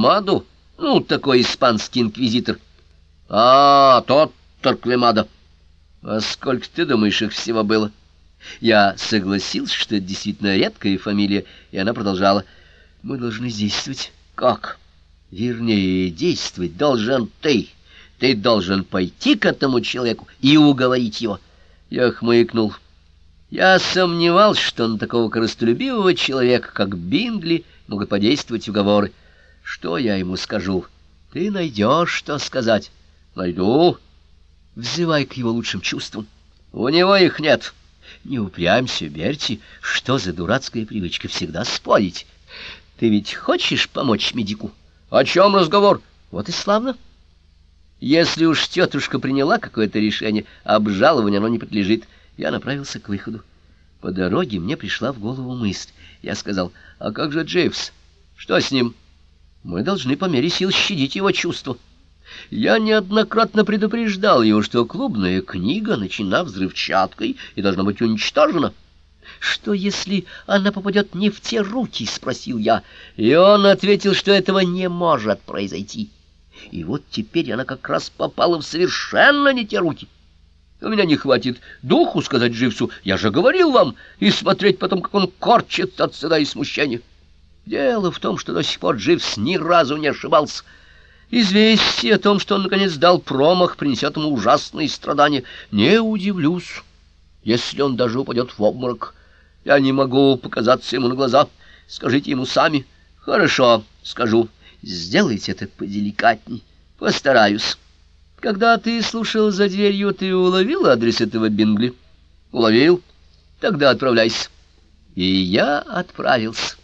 Торквемаду? Ну, такой испанский инквизитор. А, тот Торквемада. А сколько, ты думаешь, их всего было? Я согласился, что это действительно редкая фамилия, и она продолжала. Мы должны действовать. Как? Вернее, действовать должен ты. Ты должен пойти к этому человеку и уговорить его. Я хмыкнул. Я сомневался, что на такого корыстолюбивого человека, как Бингли, могут подействовать уговоры. Что я ему скажу? Ты найдешь, что сказать. Найду. Взывай к его лучшим чувствам. У него их нет. Не упрямься, Берти. Что за дурацкая привычка всегда спорить? Ты ведь хочешь помочь медику? О чем разговор? Вот и славно. Если уж тетушка приняла какое-то решение, обжалованию оно не подлежит. Я направился к выходу. По дороге мне пришла в голову мысль. Я сказал, а как же Джейвс? Что с ним? Мы должны по мере сил щадить его чувства. Я неоднократно предупреждал его, что клубная книга начина взрывчаткой и должна быть уничтожена. «Что, если она попадет не в те руки?» — спросил я. И он ответил, что этого не может произойти. И вот теперь она как раз попала в совершенно не те руки. У меня не хватит духу сказать Дживсу, я же говорил вам, и смотреть потом, как он корчит от стыда и смущения. Дело в том, что до сих пор Дживс ни разу не ошибался. Известие о том, что он наконец дал промах, принесет ему ужасные страдания. Не удивлюсь, если он даже упадет в обморок. Я не могу показаться ему на глаза. Скажите ему сами. Хорошо, скажу. Сделайте это поделикатней. Постараюсь. Когда ты слушал за дверью, ты уловил адрес этого Бингли? Уловил? Тогда отправляйся. И я отправился.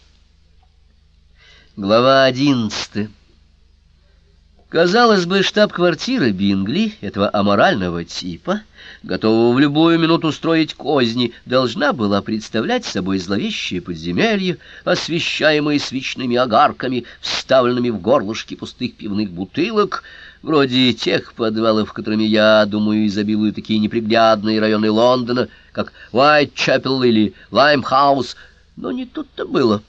Глава одиннадцатая. Казалось бы, штаб-квартира Бингли, этого аморального типа, готового в любую минуту строить козни, должна была представлять собой зловещее подземелье, освещаемое свечными огарками, вставленными в горлышки пустых пивных бутылок, вроде тех подвалов, которыми, я думаю, изобилуют такие неприглядные районы Лондона, как Уайтчепел или Лаймхаус, но не тут-то было.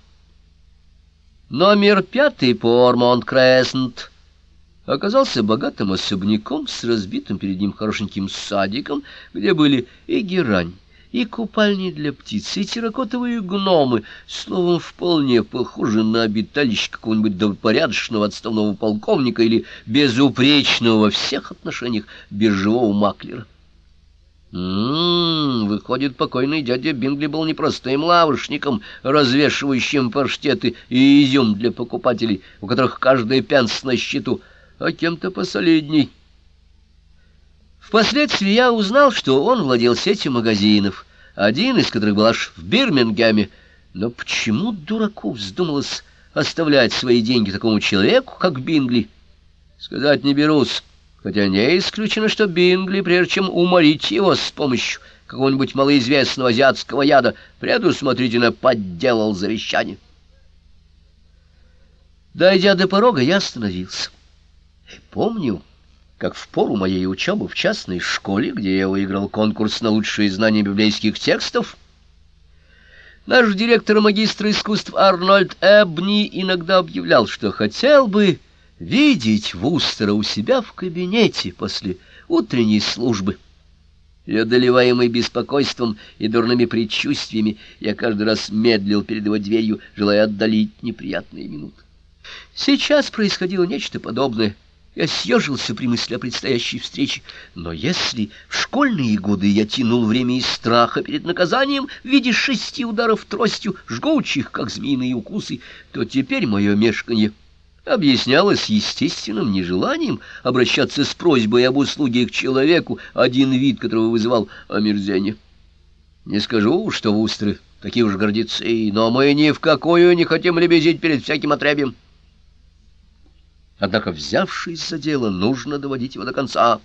Номер пятый по Ормонд-Крессент — оказался богатым особняком с разбитым перед ним хорошеньким садиком, где были и герань, и купальни для птиц, и терракотовые гномы, словом, вполне похожи на обиталище какого-нибудь добропорядочного отставного полковника или безупречного во всех отношениях биржевого маклера. М -м -м, выходит, покойный дядя Бингли был непростым лавочником, развешивающим паштеты и изюм для покупателей, у которых каждый пенс на счету — а кем-то посолидней. Впоследствии я узнал, что он владел сетью магазинов, один из которых был аж в Бирмингеме. Но почему дураку вздумалось оставлять свои деньги такому человеку, как Бингли? Сказать не берусь, хотя не исключено, что Бингли, прежде чем уморить его с помощью какого-нибудь малоизвестного азиатского яда, предусмотрительно подделал завещание. Дойдя до порога, я остановился. Помню, как в пору моей учебы в частной школе, где я выиграл конкурс на лучшие знания библейских текстов, наш директор магистра искусств Арнольд Эбни иногда объявлял, что хотел бы видеть Вустера у себя в кабинете после утренней службы. И одолеваемый беспокойством и дурными предчувствиями, я каждый раз медлил перед его дверью, желая отдалить неприятные минуты. Сейчас происходило нечто подобное — я съежился при мысли о предстоящей встрече, но если в школьные годы я тянул время из страха перед наказанием в виде шести ударов тростью, жгучих, как змеиные укусы, то теперь мое мешканье объяснялось естественным нежеланием обращаться с просьбой об услуге к человеку, один вид которого вызывал омерзение. Не скажу, что вустры такие уж гордецы, но мы ни в какую не хотим лебезить перед всяким отребием. Однако, взявшись за дело, нужно доводить его до конца.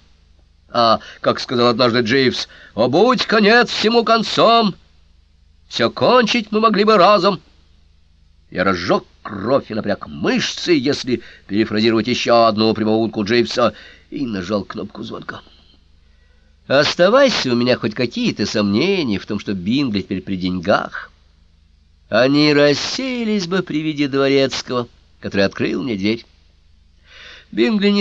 А, как сказал однажды Джейвс, «О, будь конец всему концом! Все кончить мы могли бы разом!» Я разжег кровь и напряг мышцы, если перефразировать еще одну прямоутку Джейвса, и нажал кнопку звонка. Оставайся у меня хоть какие-то сомнения в том, что Бингли теперь при деньгах. Они рассеялись бы при виде дворецкого — который открыл мне дверь. Бингли не